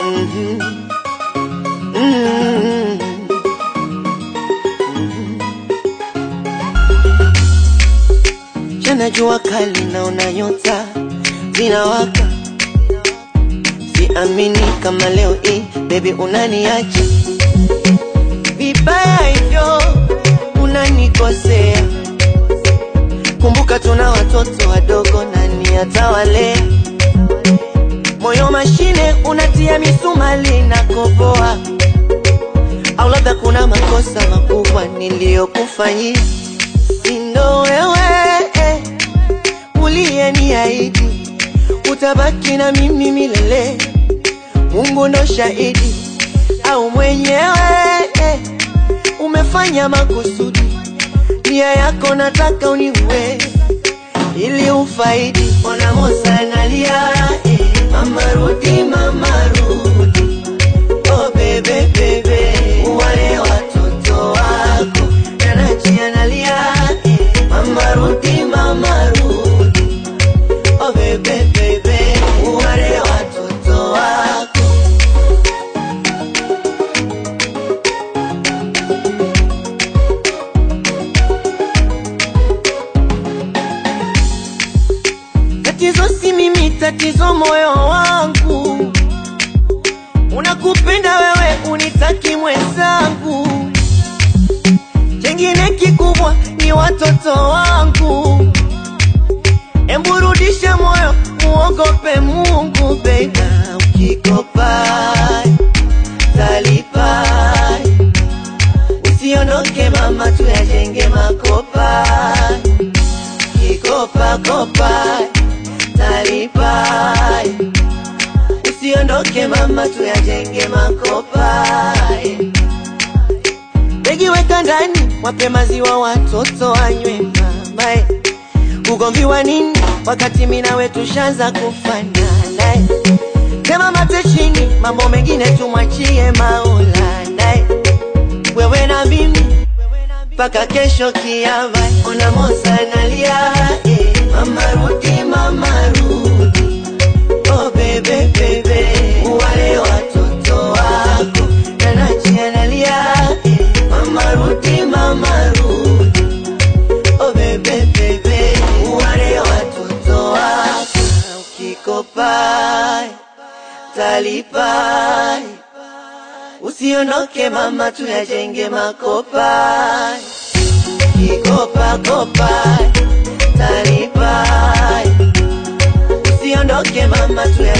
Mhm. Mhm. Jana jua kali naona nyota zinawaka, siamini kama leo hii baby unaniacha vibaya hivyo, unanikosea. Kumbuka tuna watoto wadogo, nani atawalea? Mashine unatia misumali na koboa, au labda kuna makosa makubwa niliyokufanyia. Sindo wewe eh, uliyeniahidi utabaki na mimi milele. Mungu ndo shahidi, au mwenyewe eh, umefanya makusudi. Nia yako nataka uniue ili ufaidi. Ona Musa eh, mama rudi, mama Tatizo si mimi, tatizo moyo wangu. Unakupenda wewe, unitaki mwenzangu. Chengine kikubwa ni watoto wangu. Emburudishe moyo, muogope Mungu baby. Ukikopa mama, tuyajenge makopa kikopa kopa talipa, usiondoke mama, tuyajenge makopa. Begi weka ndani, wape maziwa watoto wanywe mama. eh. Ugomvi wa nini wakati mimi nawe tushaanza kufanana? eh. Sema mate chini, mambo mengine tumwachie Maulana. eh. Wewe na mimi mpaka kesho kiama. Ona Mosa analia eh, mama talipa, usiondoke mama, tuyajenge makopa kikopa kopa talipa, usiondoke mama, tuyajenge